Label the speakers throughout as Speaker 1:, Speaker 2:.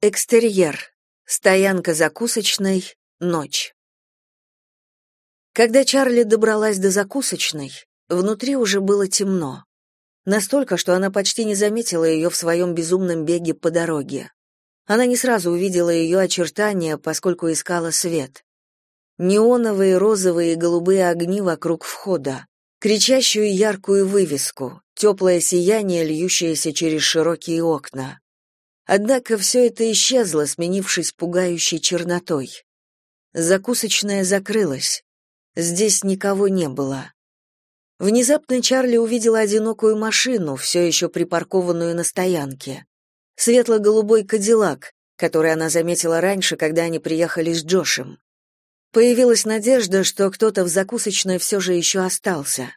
Speaker 1: Экстерьер. Стоянка закусочной. Ночь. Когда Чарли добралась до закусочной, внутри уже было темно. Настолько, что она почти не заметила ее в своем безумном беге по дороге. Она не сразу увидела ее очертания, поскольку искала свет. Неоновые, розовые и голубые огни вокруг входа, кричащую яркую вывеску, теплое сияние, льющееся через широкие окна. Однако все это исчезло, сменившись пугающей чернотой. Закусочная закрылась. Здесь никого не было. Внезапно Чарли увидела одинокую машину, все еще припаркованную на стоянке. Светло-голубой кадиллак, который она заметила раньше, когда они приехали с Джошем. Появилась надежда, что кто-то в закусочной все же еще остался.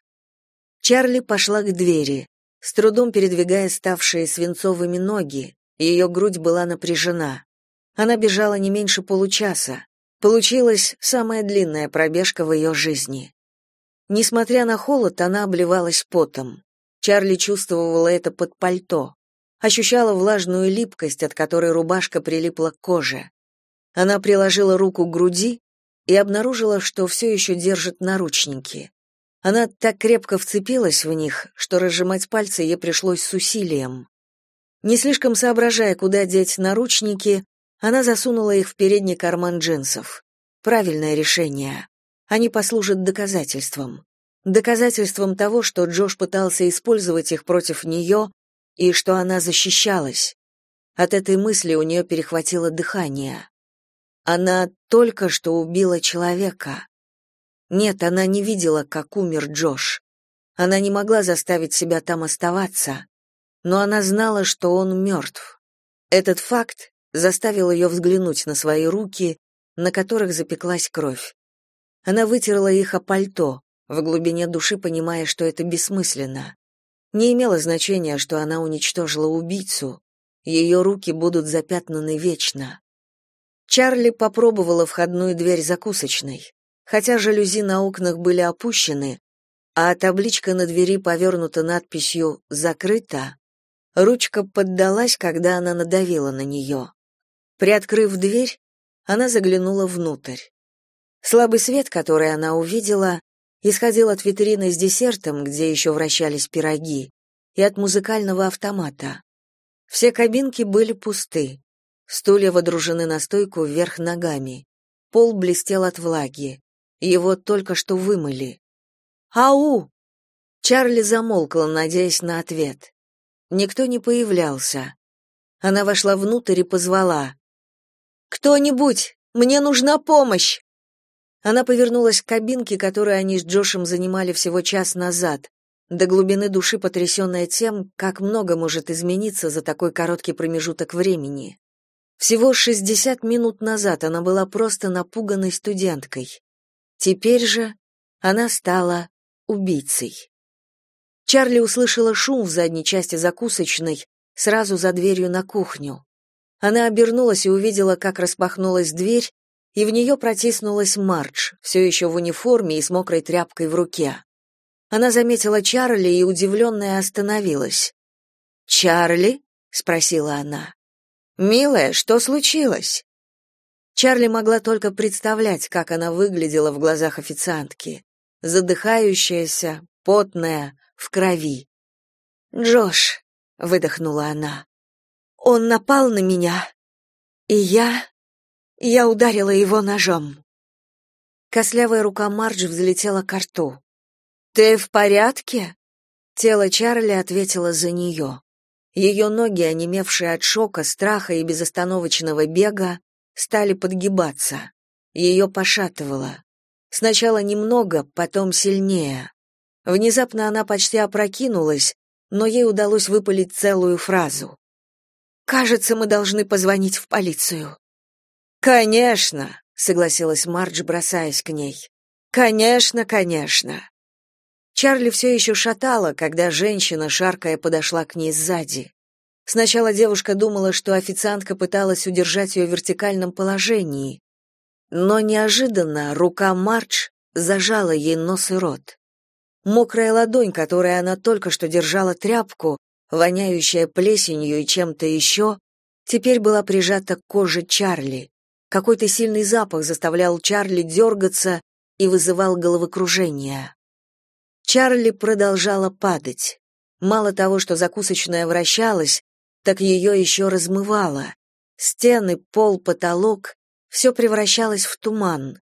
Speaker 1: Чарли пошла к двери, с трудом передвигая ставшие свинцовыми ноги, ее грудь была напряжена. Она бежала не меньше получаса. Получилась самая длинная пробежка в ее жизни. Несмотря на холод, она обливалась потом. Чарли чувствовала это под пальто. Ощущала влажную липкость, от которой рубашка прилипла к коже. Она приложила руку к груди и обнаружила, что все еще держит наручники. Она так крепко вцепилась в них, что разжимать пальцы ей пришлось с усилием. Не слишком соображая, куда деть наручники, она засунула их в передний карман джинсов. Правильное решение. Они послужат доказательством. Доказательством того, что Джош пытался использовать их против нее и что она защищалась. От этой мысли у нее перехватило дыхание. Она только что убила человека. Нет, она не видела, как умер Джош. Она не могла заставить себя там оставаться но она знала, что он мертв. Этот факт заставил ее взглянуть на свои руки, на которых запеклась кровь. Она вытерла их о пальто, в глубине души понимая, что это бессмысленно. Не имело значения, что она уничтожила убийцу. Ее руки будут запятнаны вечно. Чарли попробовала входную дверь закусочной. Хотя жалюзи на окнах были опущены, а табличка на двери повернута надписью «Закрыто», Ручка поддалась, когда она надавила на нее. Приоткрыв дверь, она заглянула внутрь. Слабый свет, который она увидела, исходил от витрины с десертом, где еще вращались пироги, и от музыкального автомата. Все кабинки были пусты. Стулья водружены на стойку вверх ногами. Пол блестел от влаги. Его только что вымыли. «Ау!» Чарли замолкла, надеясь на ответ. Никто не появлялся. Она вошла внутрь и позвала. «Кто-нибудь! Мне нужна помощь!» Она повернулась к кабинке, которую они с Джошем занимали всего час назад, до глубины души потрясенная тем, как много может измениться за такой короткий промежуток времени. Всего 60 минут назад она была просто напуганной студенткой. Теперь же она стала убийцей. Чарли услышала шум в задней части закусочной, сразу за дверью на кухню. Она обернулась и увидела, как распахнулась дверь, и в нее протиснулась Мардж, все еще в униформе и с мокрой тряпкой в руке. Она заметила Чарли и удивленная остановилась. «Чарли?» — спросила она. «Милая, что случилось?» Чарли могла только представлять, как она выглядела в глазах официантки. Задыхающаяся, потная, в крови. «Джош», — выдохнула она, — «он напал на меня, и я... я ударила его ножом». Кослявая рука Мардж взлетела к рту. «Ты в порядке?» Тело Чарли ответило за нее. Ее ноги, онемевшие от шока, страха и безостановочного бега, стали подгибаться. Ее пошатывало. Сначала немного, потом сильнее. Внезапно она почти опрокинулась, но ей удалось выпалить целую фразу. «Кажется, мы должны позвонить в полицию». «Конечно», — согласилась Мардж, бросаясь к ней. «Конечно, конечно». Чарли все еще шатала, когда женщина, шаркая, подошла к ней сзади. Сначала девушка думала, что официантка пыталась удержать ее в вертикальном положении, но неожиданно рука Мардж зажала ей нос и рот. Мокрая ладонь, которой она только что держала тряпку, воняющая плесенью и чем-то еще, теперь была прижата к коже Чарли. Какой-то сильный запах заставлял Чарли дергаться и вызывал головокружение. Чарли продолжала падать. Мало того, что закусочная вращалась, так ее еще размывало. Стены, пол, потолок — все превращалось в туман.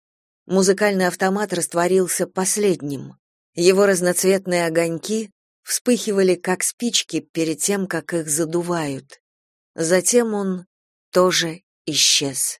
Speaker 1: Музыкальный автомат растворился последним. Его разноцветные огоньки вспыхивали, как спички, перед тем, как их задувают. Затем он тоже исчез.